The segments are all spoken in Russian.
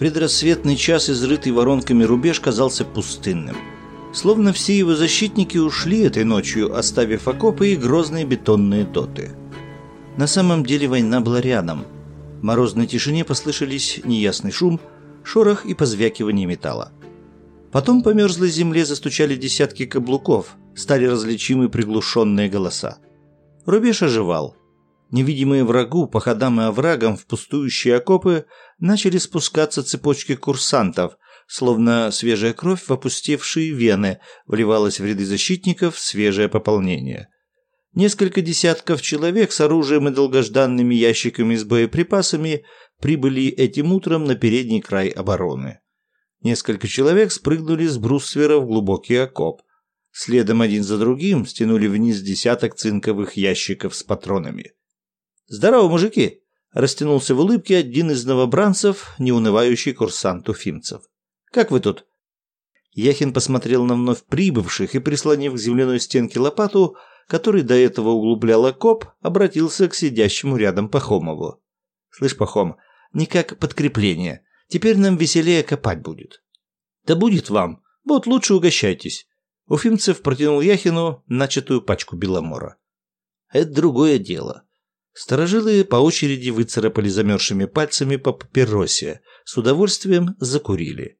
предрассветный час изрытый воронками рубеж казался пустынным. Словно все его защитники ушли этой ночью, оставив окопы и грозные бетонные доты. На самом деле война была рядом. В морозной тишине послышались неясный шум, шорох и позвякивание металла. Потом по мерзлой земле застучали десятки каблуков, стали различимы приглушенные голоса. Рубеж оживал. Невидимые врагу по ходам и оврагам в пустующие окопы начали спускаться цепочки курсантов, словно свежая кровь в опустевшие вены вливалась в ряды защитников свежее пополнение. Несколько десятков человек с оружием и долгожданными ящиками с боеприпасами прибыли этим утром на передний край обороны. Несколько человек спрыгнули с бруствера в глубокий окоп. Следом один за другим стянули вниз десяток цинковых ящиков с патронами. «Здорово, мужики!» – растянулся в улыбке один из новобранцев, неунывающий курсант уфимцев. «Как вы тут?» Яхин посмотрел на вновь прибывших и, прислонив к земляной стенке лопату, который до этого углублял окоп, обратился к сидящему рядом Пахомову. «Слышь, Пахом, не как подкрепление. Теперь нам веселее копать будет». «Да будет вам. Вот лучше угощайтесь». Уфимцев протянул Яхину начатую пачку беломора. «Это другое дело. Сторожилы по очереди выцарапали замерзшими пальцами по папиросе, с удовольствием закурили.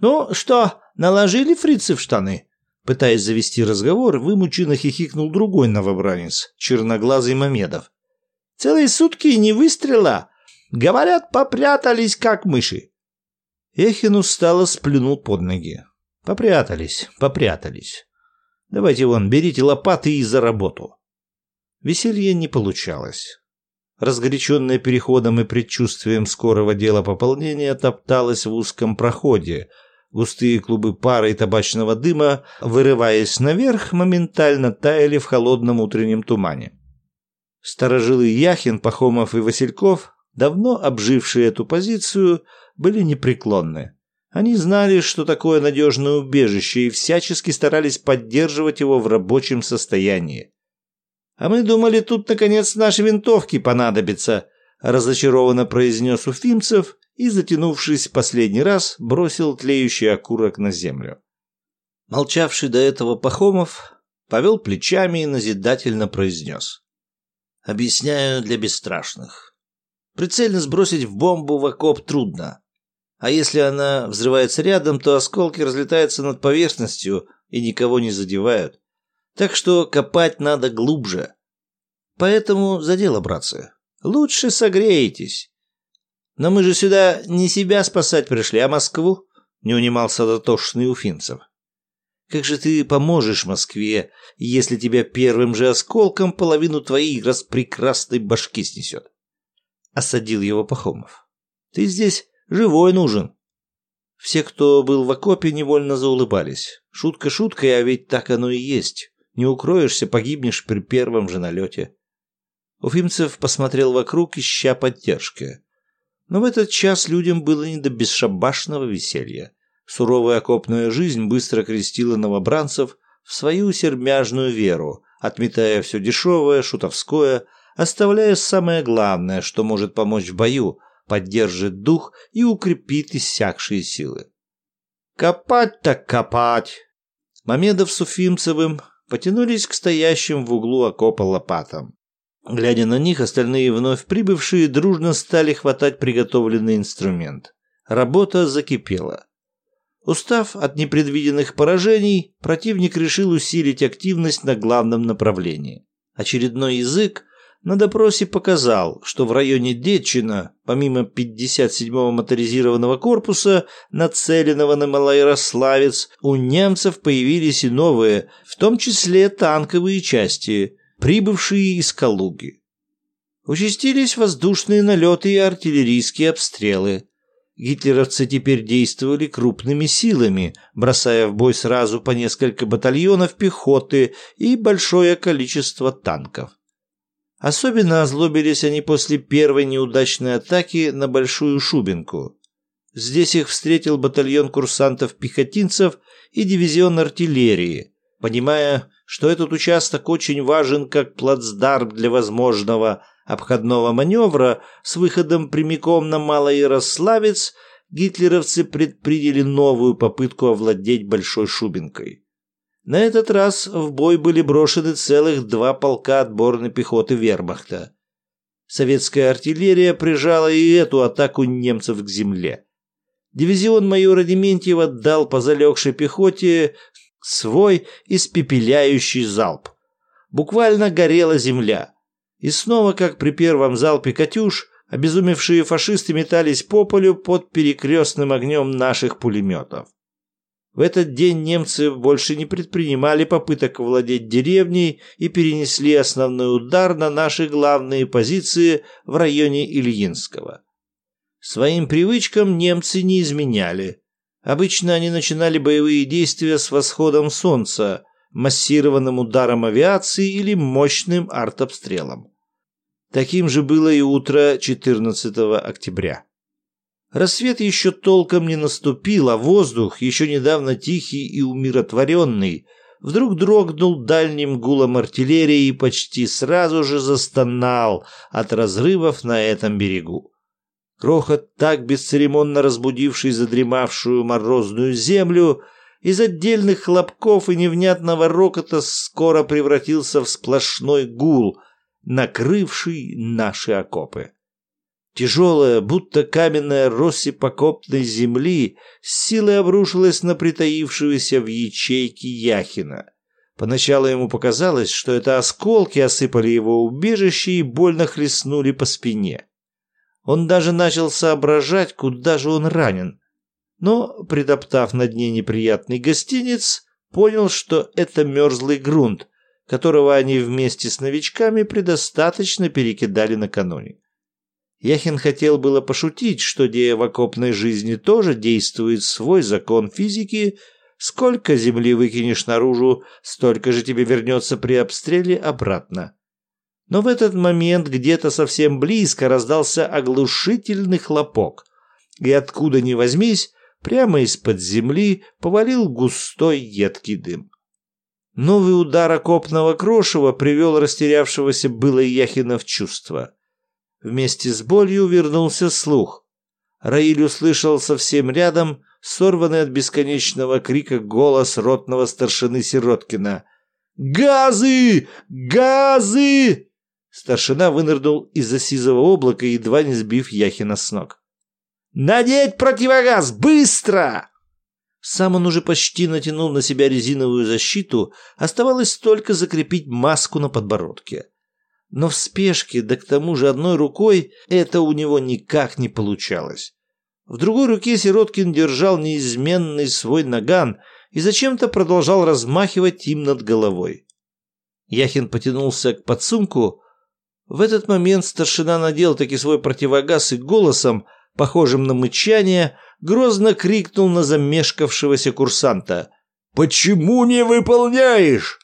«Ну что, наложили фрицы в штаны?» Пытаясь завести разговор, вымученно хихикнул другой новобранец, черноглазый Мамедов. «Целые сутки не выстрела! Говорят, попрятались, как мыши!» Эхин устало сплюнул под ноги. «Попрятались, попрятались. Давайте вон, берите лопаты и за работу». Веселье не получалось. Разгоряченная переходом и предчувствием скорого дела пополнения топталась в узком проходе. Густые клубы пара и табачного дыма, вырываясь наверх, моментально таяли в холодном утреннем тумане. Старожилы Яхин, Пахомов и Васильков, давно обжившие эту позицию, были непреклонны. Они знали, что такое надежное убежище, и всячески старались поддерживать его в рабочем состоянии. «А мы думали, тут, наконец, наши винтовки понадобятся», – разочарованно произнес Уфимцев и, затянувшись последний раз, бросил тлеющий окурок на землю. Молчавший до этого Пахомов повел плечами и назидательно произнес. «Объясняю для бесстрашных. Прицельно сбросить в бомбу в окоп трудно. А если она взрывается рядом, то осколки разлетаются над поверхностью и никого не задевают. Так что копать надо глубже. Поэтому за дело, братцы. Лучше согреетесь. Но мы же сюда не себя спасать пришли, а Москву, не унимался дотошный Уфинцев. Как же ты поможешь Москве, если тебя первым же осколком половину твоей распрекрасной башки снесет? Осадил его Пахомов. Ты здесь живой нужен. Все, кто был в окопе, невольно заулыбались. Шутка шуткой, а ведь так оно и есть. Не укроешься, погибнешь при первом же налете. Уфимцев посмотрел вокруг, ища поддержки. Но в этот час людям было не до бесшабашного веселья. Суровая окопная жизнь быстро крестила новобранцев в свою сермяжную веру, отметая все дешевое, шутовское, оставляя самое главное, что может помочь в бою, поддержит дух и укрепит иссякшие силы. «Копать так копать!» Мамедов с Уфимцевым потянулись к стоящим в углу окопа лопатам. Глядя на них, остальные вновь прибывшие дружно стали хватать приготовленный инструмент. Работа закипела. Устав от непредвиденных поражений, противник решил усилить активность на главном направлении. Очередной язык на допросе показал, что в районе Детчина, помимо 57-го моторизированного корпуса, нацеленного на Малоярославец, у немцев появились и новые, в том числе танковые части, прибывшие из Калуги. Участились воздушные налеты и артиллерийские обстрелы. Гитлеровцы теперь действовали крупными силами, бросая в бой сразу по несколько батальонов пехоты и большое количество танков. Особенно озлобились они после первой неудачной атаки на Большую Шубинку. Здесь их встретил батальон курсантов-пехотинцев и дивизион артиллерии. Понимая, что этот участок очень важен как плацдарм для возможного обходного маневра с выходом прямиком на Малоярославец, гитлеровцы предприняли новую попытку овладеть Большой Шубинкой. На этот раз в бой были брошены целых два полка отборной пехоты вермахта. Советская артиллерия прижала и эту атаку немцев к земле. Дивизион майора Дементьева дал по залегшей пехоте свой испепеляющий залп. Буквально горела земля. И снова, как при первом залпе «Катюш», обезумевшие фашисты метались по полю под перекрестным огнем наших пулеметов. В этот день немцы больше не предпринимали попыток владеть деревней и перенесли основной удар на наши главные позиции в районе Ильинского. Своим привычкам немцы не изменяли. Обычно они начинали боевые действия с восходом солнца, массированным ударом авиации или мощным артобстрелом. Таким же было и утро 14 октября. Рассвет еще толком не наступил, а воздух, еще недавно тихий и умиротворенный, вдруг дрогнул дальним гулом артиллерии и почти сразу же застонал от разрывов на этом берегу. Крохот, так бесцеремонно разбудивший задремавшую морозную землю, из отдельных хлопков и невнятного рокота скоро превратился в сплошной гул, накрывший наши окопы. Тяжелая, будто каменная россыпь окопной земли с силой обрушилась на притаившегося в ячейке Яхина. Поначалу ему показалось, что это осколки осыпали его убежище и больно хлестнули по спине. Он даже начал соображать, куда же он ранен. Но, притоптав на дне неприятный гостиниц, понял, что это мерзлый грунт, которого они вместе с новичками предостаточно перекидали накануне. Яхин хотел было пошутить, что в окопной жизни тоже действует свой закон физики, сколько земли выкинешь наружу, столько же тебе вернется при обстреле обратно. Но в этот момент где-то совсем близко раздался оглушительный хлопок, и откуда ни возьмись, прямо из-под земли повалил густой едкий дым. Новый удар окопного крошева привел растерявшегося было Яхина в чувство. Вместе с болью вернулся слух. Раиль услышал совсем рядом сорванный от бесконечного крика голос ротного старшины Сироткина. «Газы! Газы!» Старшина вынырнул из-за сизого облака, едва не сбив Яхина с ног. «Надеть противогаз! Быстро!» Сам он уже почти натянул на себя резиновую защиту, оставалось только закрепить маску на подбородке но в спешке, да к тому же одной рукой, это у него никак не получалось. В другой руке Сироткин держал неизменный свой наган и зачем-то продолжал размахивать им над головой. Яхин потянулся к подсумку. В этот момент старшина надел таки свой противогаз и голосом, похожим на мычание, грозно крикнул на замешкавшегося курсанта. «Почему не выполняешь?»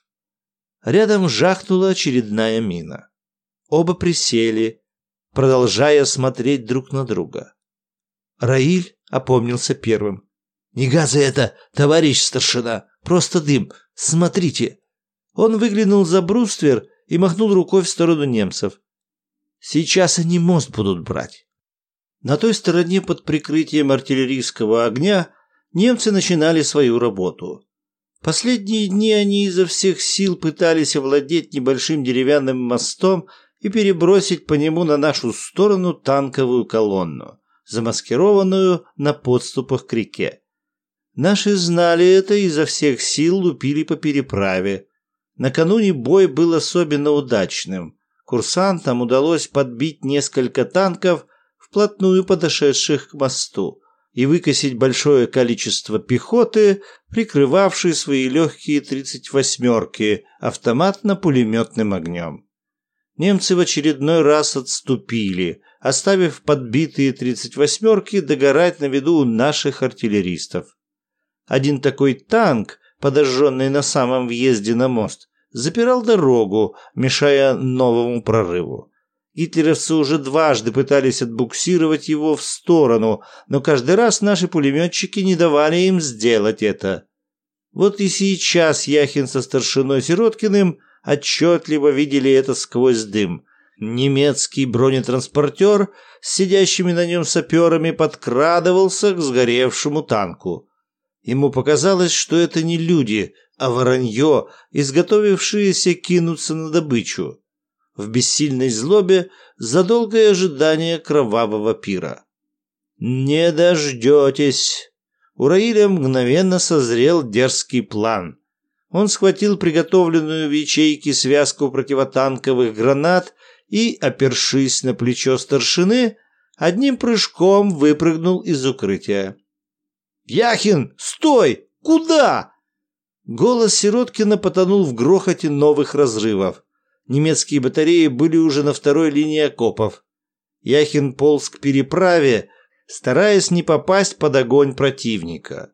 Рядом жахнула очередная мина. Оба присели, продолжая смотреть друг на друга. Раиль опомнился первым. «Не газы это, товарищ старшина, просто дым. Смотрите!» Он выглянул за бруствер и махнул рукой в сторону немцев. «Сейчас они мост будут брать». На той стороне под прикрытием артиллерийского огня немцы начинали свою работу. Последние дни они изо всех сил пытались овладеть небольшим деревянным мостом и перебросить по нему на нашу сторону танковую колонну, замаскированную на подступах к реке. Наши знали это и изо всех сил лупили по переправе. Накануне бой был особенно удачным. Курсантам удалось подбить несколько танков, вплотную подошедших к мосту, и выкосить большое количество пехоты, прикрывавшей свои легкие тридцать восьмерки автоматно-пулеметным огнем немцы в очередной раз отступили, оставив подбитые тридцать восьмерки догорать на виду наших артиллеристов. Один такой танк, подожженный на самом въезде на мост, запирал дорогу, мешая новому прорыву. Гитлеровцы уже дважды пытались отбуксировать его в сторону, но каждый раз наши пулеметчики не давали им сделать это. Вот и сейчас Яхин со старшиной Сироткиным – отчетливо видели это сквозь дым. Немецкий бронетранспортер с сидящими на нем саперами подкрадывался к сгоревшему танку. Ему показалось, что это не люди, а воронье, изготовившиеся кинуться на добычу. В бессильной злобе за долгое ожидание кровавого пира. «Не дождетесь!» У Раиля мгновенно созрел дерзкий план. Он схватил приготовленную в ячейке связку противотанковых гранат и, опершись на плечо старшины, одним прыжком выпрыгнул из укрытия. «Яхин, стой! Куда?» Голос Сироткина потонул в грохоте новых разрывов. Немецкие батареи были уже на второй линии окопов. Яхин полз к переправе, стараясь не попасть под огонь противника.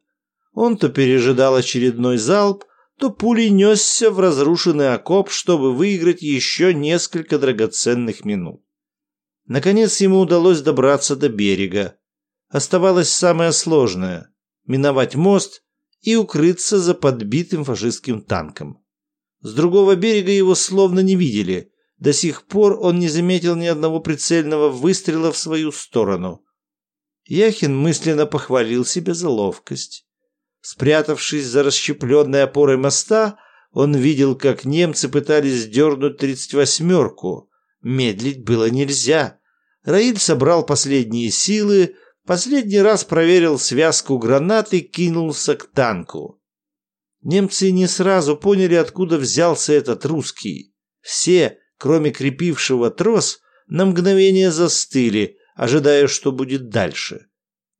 Он то пережидал очередной залп, то пулей несся в разрушенный окоп, чтобы выиграть еще несколько драгоценных минут. Наконец ему удалось добраться до берега. Оставалось самое сложное – миновать мост и укрыться за подбитым фашистским танком. С другого берега его словно не видели. До сих пор он не заметил ни одного прицельного выстрела в свою сторону. Яхин мысленно похвалил себя за ловкость. Спрятавшись за расщепленной опорой моста, он видел, как немцы пытались дернуть тридцать восьмерку. Медлить было нельзя. Раиль собрал последние силы, последний раз проверил связку гранат и кинулся к танку. Немцы не сразу поняли, откуда взялся этот русский. Все, кроме крепившего трос, на мгновение застыли, ожидая, что будет дальше.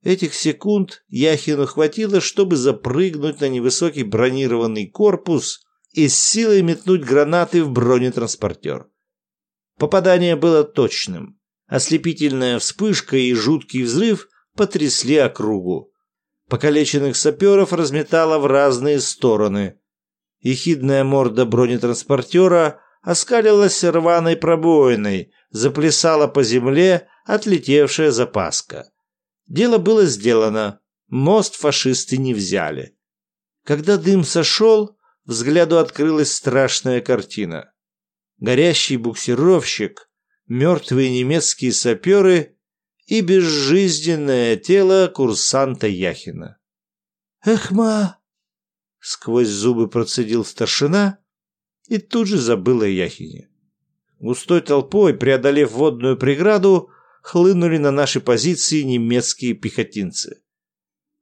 Этих секунд Яхину хватило, чтобы запрыгнуть на невысокий бронированный корпус и с силой метнуть гранаты в бронетранспортер. Попадание было точным. Ослепительная вспышка и жуткий взрыв потрясли округу. Покалеченных саперов разметало в разные стороны. Ехидная морда бронетранспортера оскалилась рваной пробоиной, заплясала по земле отлетевшая запаска. Дело было сделано. Мост фашисты не взяли. Когда дым сошел, взгляду открылась страшная картина. Горящий буксировщик, мертвые немецкие саперы и безжизненное тело курсанта Яхина. «Эхма!» — сквозь зубы процедил старшина и тут же забыл о Яхине. Густой толпой, преодолев водную преграду, хлынули на наши позиции немецкие пехотинцы.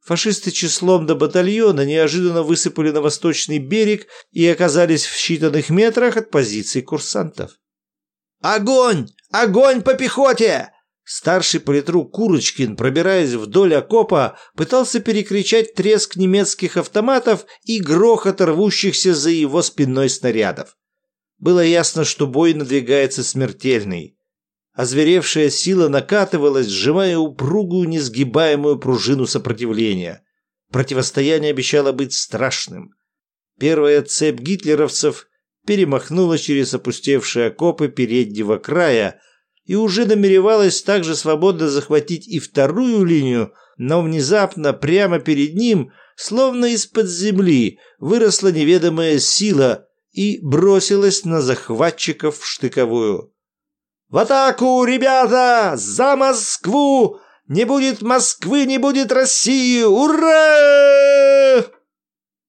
Фашисты числом до батальона неожиданно высыпали на восточный берег и оказались в считанных метрах от позиций курсантов. «Огонь! Огонь по пехоте!» Старший политрук Курочкин, пробираясь вдоль окопа, пытался перекричать треск немецких автоматов и грохот рвущихся за его спиной снарядов. Было ясно, что бой надвигается смертельный. Озверевшая сила накатывалась, сжимая упругую несгибаемую пружину сопротивления. Противостояние обещало быть страшным. Первая цепь гитлеровцев перемахнула через опустевшие окопы переднего края и уже намеревалась также свободно захватить и вторую линию, но внезапно прямо перед ним, словно из-под земли, выросла неведомая сила и бросилась на захватчиков в штыковую. «В атаку, ребята! За Москву! Не будет Москвы, не будет России! Ура!»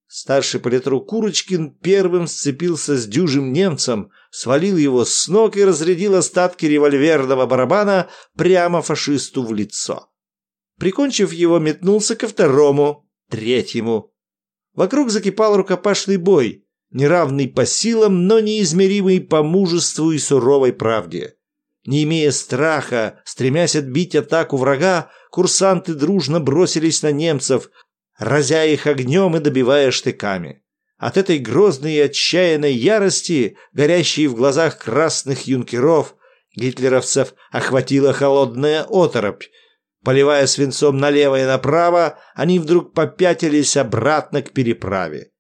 Старший политрук Курочкин первым сцепился с дюжим немцем, свалил его с ног и разрядил остатки револьверного барабана прямо фашисту в лицо. Прикончив его, метнулся ко второму, третьему. Вокруг закипал рукопашный бой, неравный по силам, но неизмеримый по мужеству и суровой правде. Не имея страха, стремясь отбить атаку врага, курсанты дружно бросились на немцев, разя их огнем и добивая штыками. От этой грозной и отчаянной ярости, горящей в глазах красных юнкеров, гитлеровцев охватила холодная оторопь. Поливая свинцом налево и направо, они вдруг попятились обратно к переправе.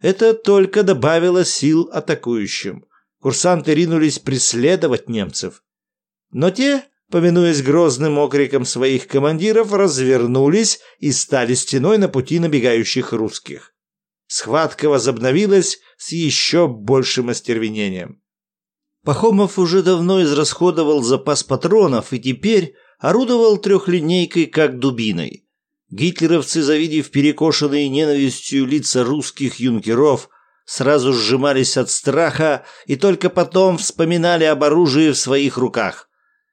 Это только добавило сил атакующим. Курсанты ринулись преследовать немцев. Но те, повинуясь грозным окрикам своих командиров, развернулись и стали стеной на пути набегающих русских. Схватка возобновилась с еще большим остервенением. Пахомов уже давно израсходовал запас патронов и теперь орудовал трехлинейкой как дубиной. Гитлеровцы, завидев перекошенные ненавистью лица русских юнкеров, сразу сжимались от страха и только потом вспоминали об оружии в своих руках.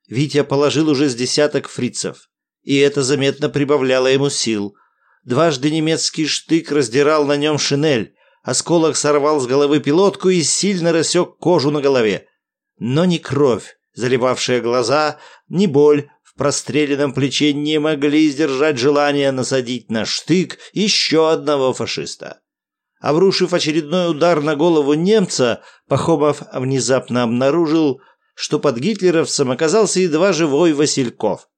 Витя положил уже с десяток фрицев, и это заметно прибавляло ему сил. Дважды немецкий штык раздирал на нем шинель, осколок сорвал с головы пилотку и сильно рассек кожу на голове. Но ни кровь, заливавшая глаза, ни боль простреленном плече не могли сдержать желание насадить на штык еще одного фашиста. Обрушив очередной удар на голову немца, Пахомов внезапно обнаружил, что под гитлеровцем оказался едва живой Васильков.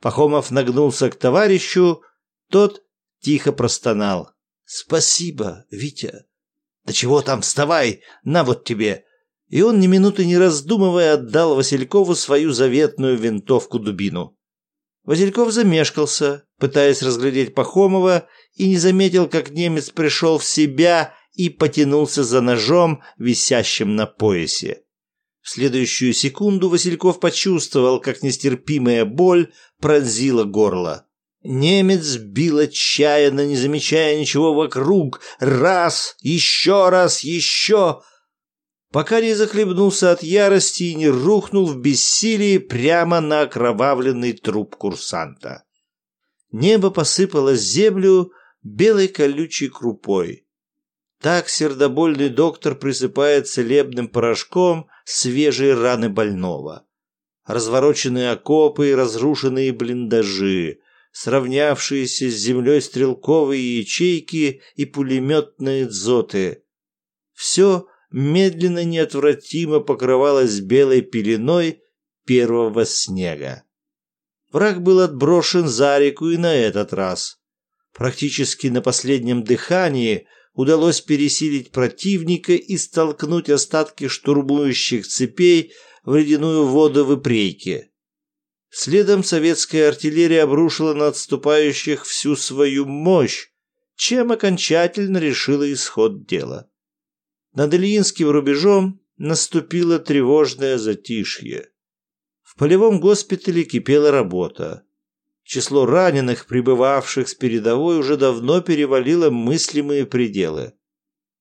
Пахомов нагнулся к товарищу, тот тихо простонал. «Спасибо, Витя!» «Да чего там, вставай! На вот тебе!» и он ни минуты не раздумывая отдал Василькову свою заветную винтовку-дубину. Васильков замешкался, пытаясь разглядеть Пахомова, и не заметил, как немец пришел в себя и потянулся за ножом, висящим на поясе. В следующую секунду Васильков почувствовал, как нестерпимая боль пронзила горло. Немец бил отчаянно, не замечая ничего вокруг. Раз, еще раз, еще пока не захлебнулся от ярости и не рухнул в бессилии прямо на окровавленный труп курсанта. Небо посыпалось землю белой колючей крупой. Так сердобольный доктор присыпает целебным порошком свежие раны больного. Развороченные окопы и разрушенные блиндажи, сравнявшиеся с землей стрелковые ячейки и пулеметные дзоты. Все медленно неотвратимо покрывалась белой пеленой первого снега. Враг был отброшен за реку и на этот раз. Практически на последнем дыхании удалось пересилить противника и столкнуть остатки штурмующих цепей в ледяную воду в Ипрейке. Следом советская артиллерия обрушила на отступающих всю свою мощь, чем окончательно решила исход дела. Над Ильинским рубежом наступило тревожное затишье. В полевом госпитале кипела работа. Число раненых, прибывавших с передовой, уже давно перевалило мыслимые пределы.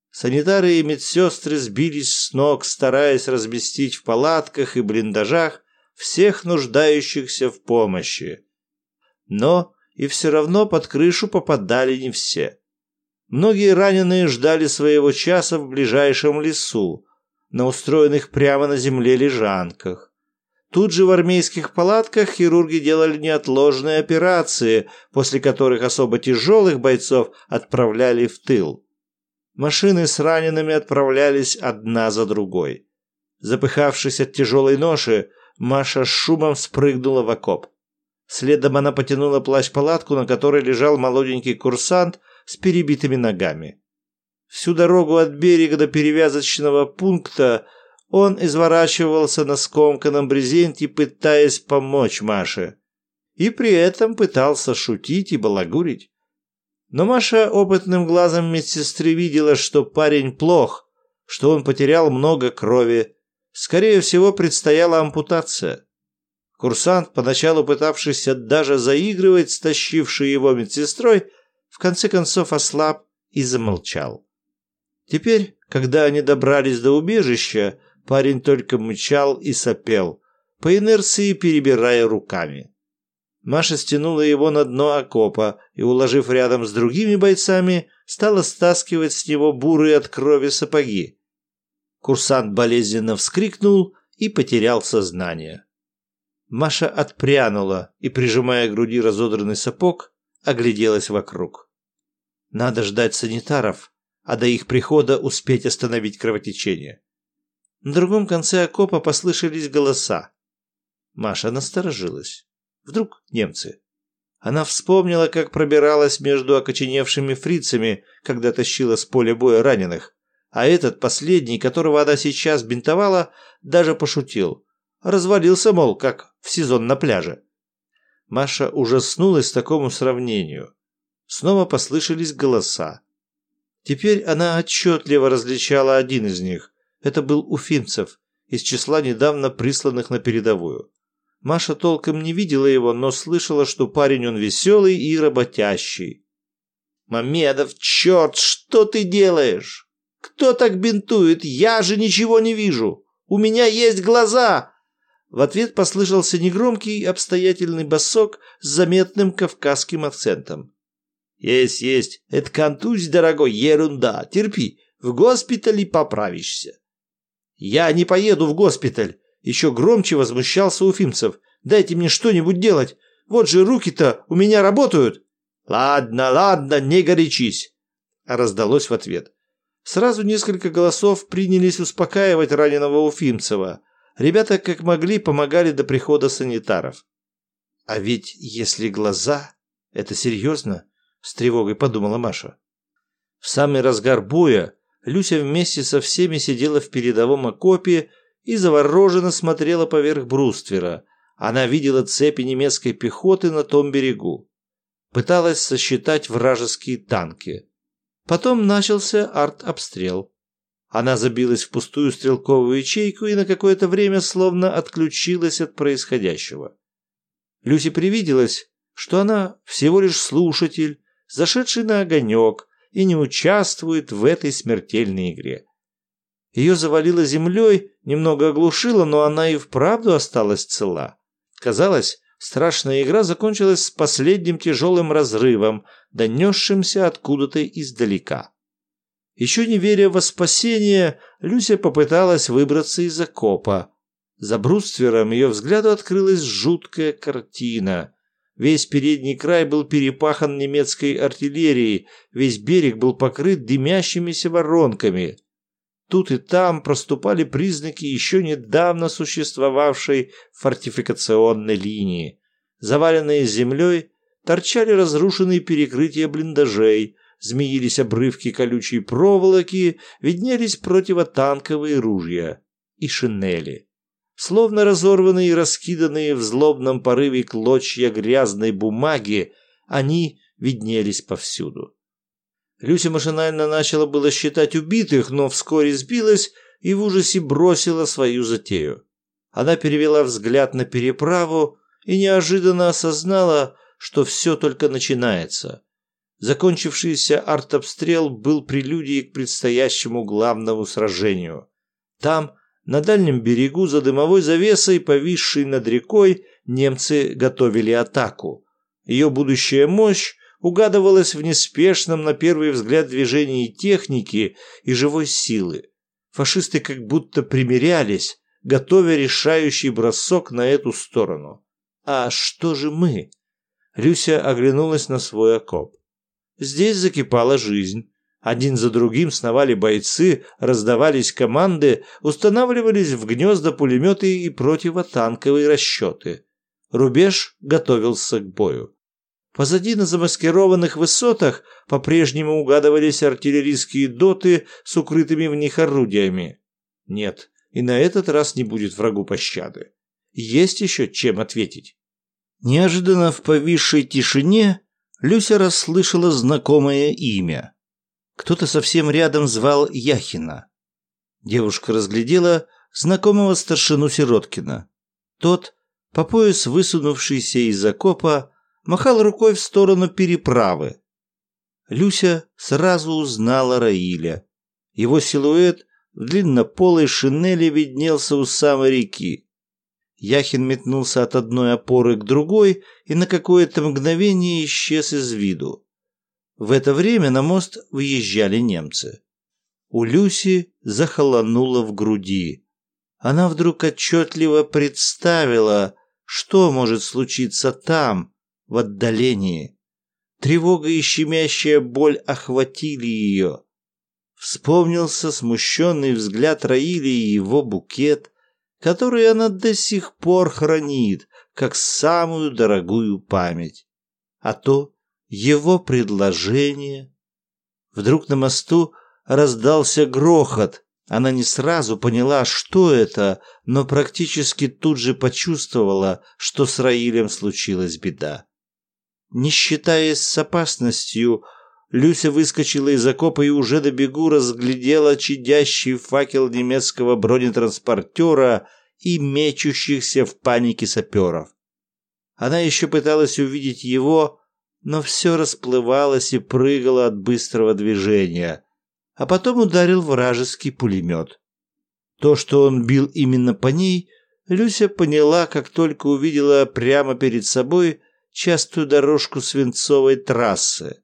Санитары и медсестры сбились с ног, стараясь разместить в палатках и блиндажах всех нуждающихся в помощи. Но и все равно под крышу попадали не все. Многие раненые ждали своего часа в ближайшем лесу, на устроенных прямо на земле лежанках. Тут же в армейских палатках хирурги делали неотложные операции, после которых особо тяжелых бойцов отправляли в тыл. Машины с ранеными отправлялись одна за другой. Запыхавшись от тяжелой ноши, Маша с шумом спрыгнула в окоп. Следом она потянула плащ-палатку, на которой лежал молоденький курсант с перебитыми ногами. Всю дорогу от берега до перевязочного пункта он изворачивался на скомканном брезенте, пытаясь помочь Маше. И при этом пытался шутить и балагурить. Но Маша опытным глазом медсестры видела, что парень плох, что он потерял много крови. Скорее всего, предстояла ампутация. Курсант, поначалу пытавшийся даже заигрывать с тащившей его медсестрой, в конце концов ослаб и замолчал. Теперь, когда они добрались до убежища, парень только мычал и сопел, по инерции перебирая руками. Маша стянула его на дно окопа и, уложив рядом с другими бойцами, стала стаскивать с него бурые от крови сапоги. Курсант болезненно вскрикнул и потерял сознание. Маша отпрянула и, прижимая к груди разодранный сапог, огляделась вокруг. Надо ждать санитаров, а до их прихода успеть остановить кровотечение. На другом конце окопа послышались голоса. Маша насторожилась. Вдруг немцы. Она вспомнила, как пробиралась между окоченевшими фрицами, когда тащила с поля боя раненых. А этот, последний, которого она сейчас бинтовала, даже пошутил. Развалился, мол, как в сезон на пляже. Маша ужаснулась такому сравнению. Снова послышались голоса. Теперь она отчетливо различала один из них. Это был Уфимцев, из числа недавно присланных на передовую. Маша толком не видела его, но слышала, что парень он веселый и работящий. «Мамедов, черт, что ты делаешь? Кто так бинтует? Я же ничего не вижу! У меня есть глаза!» В ответ послышался негромкий обстоятельный басок с заметным кавказским акцентом. «Есть, есть, это контузь, дорогой, ерунда, терпи, в госпитале поправишься». «Я не поеду в госпиталь!» Еще громче возмущался Уфимцев. «Дайте мне что-нибудь делать! Вот же руки-то у меня работают!» «Ладно, ладно, не горячись!» Раздалось в ответ. Сразу несколько голосов принялись успокаивать раненого Уфимцева. Ребята как могли помогали до прихода санитаров. «А ведь если глаза, это серьезно?» — с тревогой подумала Маша. В самый разгар боя Люся вместе со всеми сидела в передовом окопе и завороженно смотрела поверх бруствера. Она видела цепи немецкой пехоты на том берегу. Пыталась сосчитать вражеские танки. Потом начался арт-обстрел. Она забилась в пустую стрелковую ячейку и на какое-то время словно отключилась от происходящего. Люсе привиделось, что она всего лишь слушатель, зашедший на огонек, и не участвует в этой смертельной игре. Ее завалило землей, немного оглушило, но она и вправду осталась цела. Казалось, страшная игра закончилась с последним тяжелым разрывом, донесшимся откуда-то издалека. Еще не веря во спасение, Люся попыталась выбраться из окопа. За бруствером ее взгляду открылась жуткая картина. Весь передний край был перепахан немецкой артиллерией, весь берег был покрыт дымящимися воронками. Тут и там проступали признаки еще недавно существовавшей фортификационной линии. Заваленные землей, торчали разрушенные перекрытия блиндажей, змеились обрывки колючей проволоки, виднелись противотанковые ружья и шинели словно разорванные и раскиданные в злобном порыве клочья грязной бумаги, они виднелись повсюду. Люся машинально начала было считать убитых, но вскоре сбилась и в ужасе бросила свою затею. Она перевела взгляд на переправу и неожиданно осознала, что все только начинается. Закончившийся артобстрел был прелюдией к предстоящему главному сражению. Там на дальнем берегу за дымовой завесой, повисшей над рекой, немцы готовили атаку. Ее будущая мощь угадывалась в неспешном, на первый взгляд, движении техники и живой силы. Фашисты как будто примирялись, готовя решающий бросок на эту сторону. А что же мы? Люся оглянулась на свой окоп. Здесь закипала жизнь. Один за другим сновали бойцы, раздавались команды, устанавливались в гнезда пулеметы и противотанковые расчеты. Рубеж готовился к бою. Позади на замаскированных высотах по-прежнему угадывались артиллерийские доты с укрытыми в них орудиями. Нет, и на этот раз не будет врагу пощады. Есть еще чем ответить. Неожиданно в повисшей тишине Люся расслышала знакомое имя. Кто-то совсем рядом звал Яхина. Девушка разглядела знакомого старшину Сироткина. Тот, по пояс высунувшийся из окопа, махал рукой в сторону переправы. Люся сразу узнала Раиля. Его силуэт в длиннополой шинели виднелся у самой реки. Яхин метнулся от одной опоры к другой и на какое-то мгновение исчез из виду. В это время на мост выезжали немцы. У Люси захолонуло в груди. Она вдруг отчетливо представила, что может случиться там, в отдалении. Тревога и щемящая боль охватили ее. Вспомнился смущенный взгляд Раили и его букет, который она до сих пор хранит, как самую дорогую память. А то, его предложение. Вдруг на мосту раздался грохот. Она не сразу поняла, что это, но практически тут же почувствовала, что с Раилем случилась беда. Не считаясь с опасностью, Люся выскочила из окопа и уже до бегу разглядела чадящий факел немецкого бронетранспортера и мечущихся в панике саперов. Она еще пыталась увидеть его, но все расплывалось и прыгало от быстрого движения, а потом ударил вражеский пулемет. То, что он бил именно по ней, Люся поняла, как только увидела прямо перед собой частую дорожку свинцовой трассы.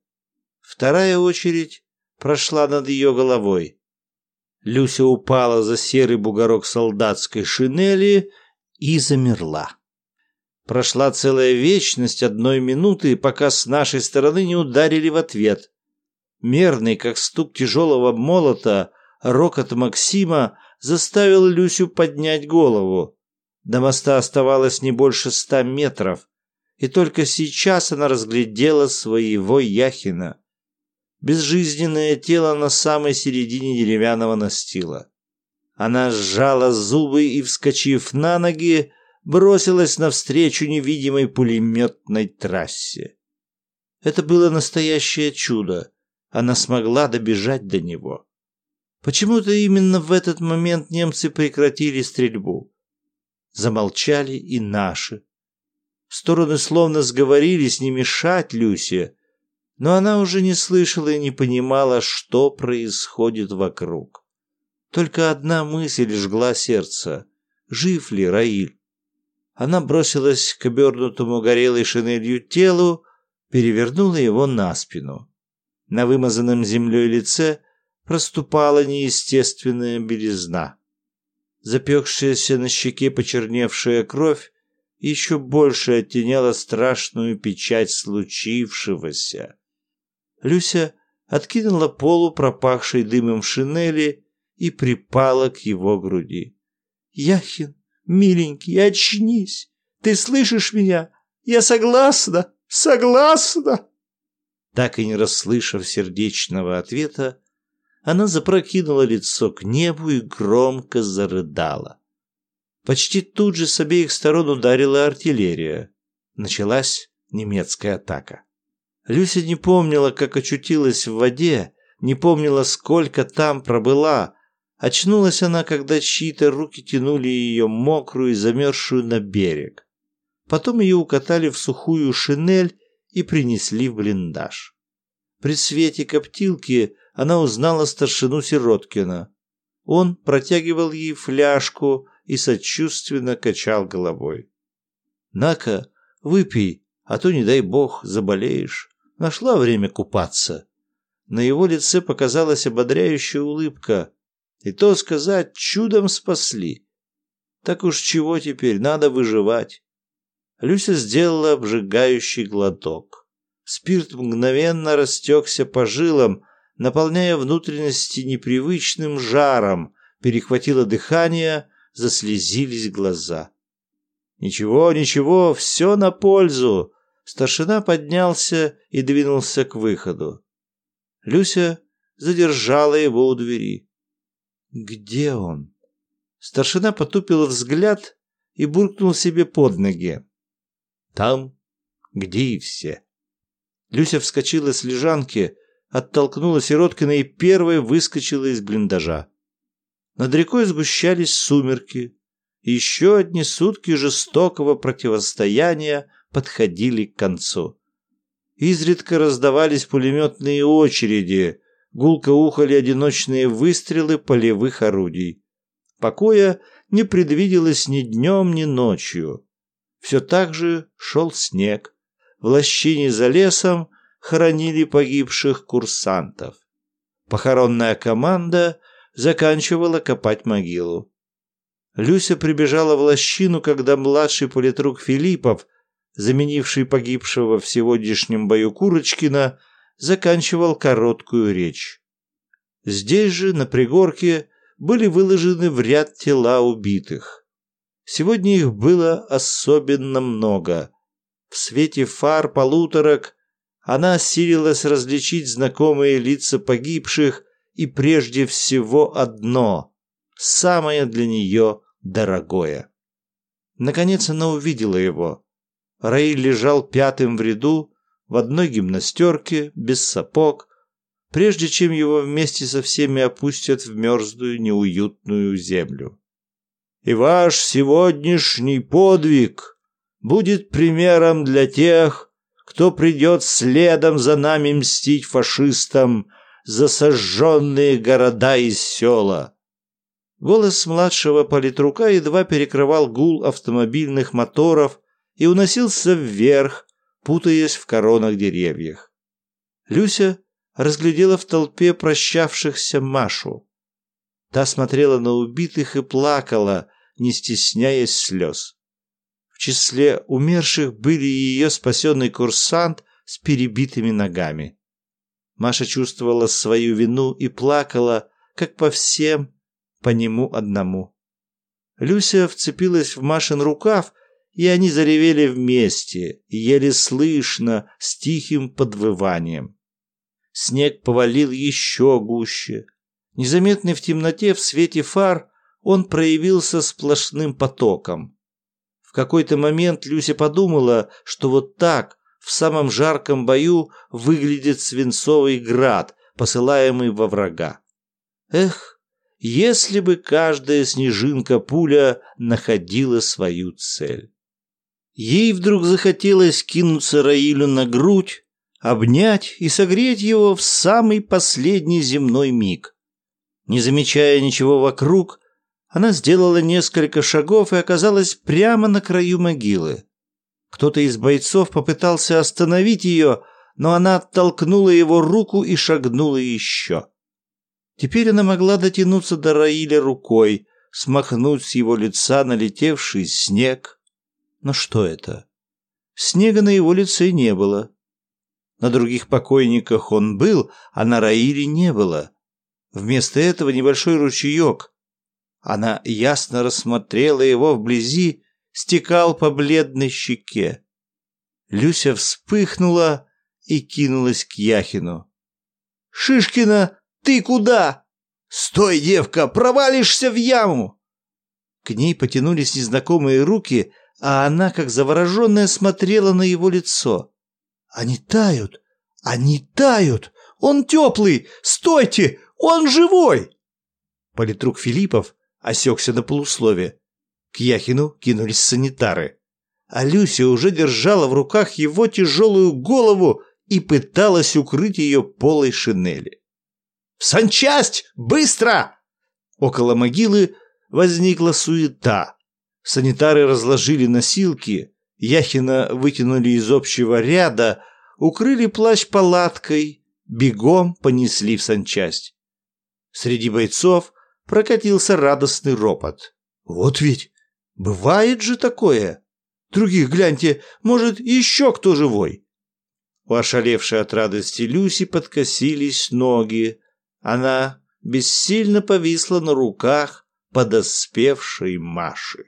Вторая очередь прошла над ее головой. Люся упала за серый бугорок солдатской шинели и замерла. Прошла целая вечность одной минуты, пока с нашей стороны не ударили в ответ. Мерный, как стук тяжелого молота, рокот Максима заставил Люсю поднять голову. До моста оставалось не больше ста метров, и только сейчас она разглядела своего Яхина. Безжизненное тело на самой середине деревянного настила. Она сжала зубы и, вскочив на ноги, бросилась навстречу невидимой пулеметной трассе. Это было настоящее чудо. Она смогла добежать до него. Почему-то именно в этот момент немцы прекратили стрельбу. Замолчали и наши. Стороны словно сговорились не мешать Люсе, но она уже не слышала и не понимала, что происходит вокруг. Только одна мысль жгла сердце. Жив ли Раиль? Она бросилась к обернутому горелой шинелью телу, перевернула его на спину. На вымазанном землей лице проступала неестественная белизна. Запекшаяся на щеке почерневшая кровь еще больше оттеняла страшную печать случившегося. Люся откинула полу пропахшей дымом шинели и припала к его груди. «Яхин, миленький, очнись! Ты слышишь меня? Я согласна, согласна!» Так и не расслышав сердечного ответа, она запрокинула лицо к небу и громко зарыдала. Почти тут же с обеих сторон ударила артиллерия. Началась немецкая атака. Люся не помнила, как очутилась в воде, не помнила, сколько там пробыла. Очнулась она, когда чьи-то руки тянули ее мокрую и замерзшую на берег. Потом ее укатали в сухую шинель и принесли в блиндаж. При свете коптилки она узнала старшину Сироткина. Он протягивал ей фляжку и сочувственно качал головой. «На-ка, выпей, а то, не дай бог, заболеешь. Нашла время купаться». На его лице показалась ободряющая улыбка. И то сказать, чудом спасли. Так уж чего теперь, надо выживать. Люся сделала обжигающий глоток. Спирт мгновенно растекся по жилам, наполняя внутренности непривычным жаром, перехватило дыхание, заслезились глаза. «Ничего, ничего, все на пользу!» Старшина поднялся и двинулся к выходу. Люся задержала его у двери. «Где он?» Старшина потупил взгляд и буркнул себе под ноги. «Там, где и все». Люся вскочила с лежанки, оттолкнула Сироткина и первой выскочила из блиндажа. Над рекой сгущались сумерки, еще одни сутки жестокого противостояния подходили к концу. Изредка раздавались пулеметные очереди, гулко ухали одиночные выстрелы полевых орудий. Покоя не предвиделось ни днем, ни ночью. Все так же шел снег. В лощине за лесом хоронили погибших курсантов. Похоронная команда заканчивала копать могилу. Люся прибежала в лощину, когда младший политрук Филиппов, заменивший погибшего в сегодняшнем бою Курочкина, заканчивал короткую речь. Здесь же, на пригорке, были выложены в ряд тела убитых. Сегодня их было особенно много. В свете фар полуторок она силилась различить знакомые лица погибших и прежде всего одно, самое для нее дорогое. Наконец она увидела его. Раиль лежал пятым в ряду, в одной гимнастерке, без сапог, прежде чем его вместе со всеми опустят в мерзлую неуютную землю. И ваш сегодняшний подвиг будет примером для тех, кто придет следом за нами мстить фашистам за сожженные города и села. Голос младшего политрука едва перекрывал гул автомобильных моторов и уносился вверх, путаясь в коронах деревьях. Люся разглядела в толпе прощавшихся Машу. Та смотрела на убитых и плакала, не стесняясь слез. В числе умерших были и ее спасенный курсант с перебитыми ногами. Маша чувствовала свою вину и плакала, как по всем, по нему одному. Люся вцепилась в Машин рукав, и они заревели вместе, еле слышно, с тихим подвыванием. Снег повалил еще гуще. Незаметный в темноте в свете фар, он проявился сплошным потоком. В какой-то момент Люся подумала, что вот так, в самом жарком бою, выглядит свинцовый град, посылаемый во врага. Эх, если бы каждая снежинка-пуля находила свою цель. Ей вдруг захотелось кинуться Раилю на грудь, обнять и согреть его в самый последний земной миг. Не замечая ничего вокруг, она сделала несколько шагов и оказалась прямо на краю могилы. Кто-то из бойцов попытался остановить ее, но она оттолкнула его руку и шагнула еще. Теперь она могла дотянуться до Раиля рукой, смахнуть с его лица налетевший снег. Но что это? Снега на его лице не было. На других покойниках он был, а на Раиле не было. Вместо этого небольшой ручеек. Она ясно рассмотрела его вблизи, стекал по бледной щеке. Люся вспыхнула и кинулась к Яхину. «Шишкина, ты куда?» «Стой, девка, провалишься в яму!» К ней потянулись незнакомые руки, а она, как завороженная, смотрела на его лицо. Они тают! Они тают! Он теплый! Стойте! Он живой!» Политрук Филиппов осекся на полуслове. К Яхину кинулись санитары. А Люся уже держала в руках его тяжелую голову и пыталась укрыть ее полой шинели. «В санчасть! Быстро!» Около могилы возникла суета. Санитары разложили носилки, Яхина вытянули из общего ряда, укрыли плащ палаткой, бегом понесли в санчасть. Среди бойцов прокатился радостный ропот. «Вот ведь! Бывает же такое! Других, гляньте, может, еще кто живой!» У ошалевшей от радости Люси подкосились ноги. Она бессильно повисла на руках подоспевшей Маши.